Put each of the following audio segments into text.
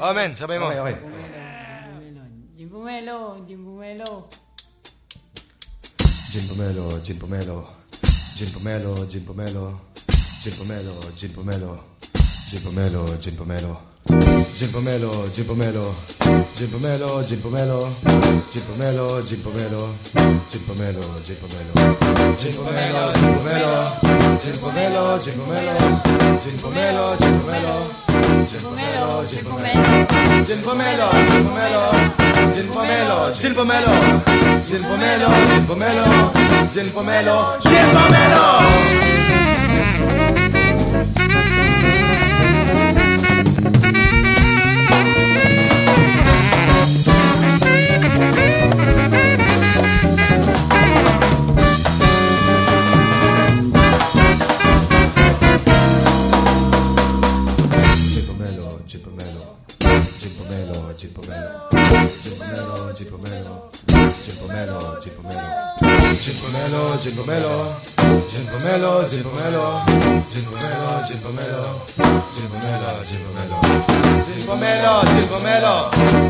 Amen, sabi mo. Okay, okay. Gin Pomelo, Gin Pomelo. Gin Pomelo, Gin Pomelo. Gin Pomelo, Gin Pomelo. Gin Pomelo, Gin Pomelo. Gin Pomelo, Gin Pomelo. Gin Pomelo, Gin Pomelo. Gin pomelo, gin pomelo, gin pomelo, gin pomelo, gin pomelo, gin pomelo, gin pomelo, gin pomelo, gin pomelo, gin pomelo. Pomelo, Gin Pomelo. Gin Pomelo, Gin Pomelo. Gin Pomelo, Gin Pomelo. Gin Pomelo, Gin Pomelo. Gin Pomelo, Gin Pomelo. Gin Pomelo, Gin Pomelo. Gin Pomelo, Gin Pomelo. Gin Pomelo, Gin Pomelo.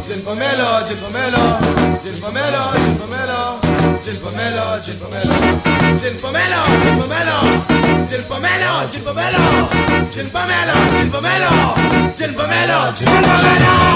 Gin Pomelo, Gin Pomelo. Gin Pomelo, Gin Pomelo. Gin Pomelo, Gin Pomelo. Gin Pomelo, Gin Pomelo. Gin Pomelo, Pomelo. Gin Pomelo, Gin Pomelo. Gin Pomelo, Gin Pomelo.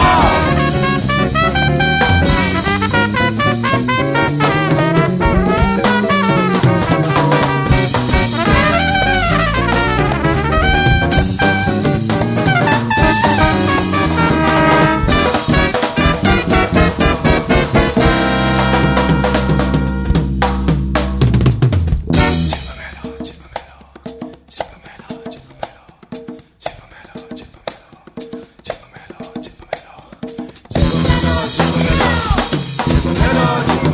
Helal.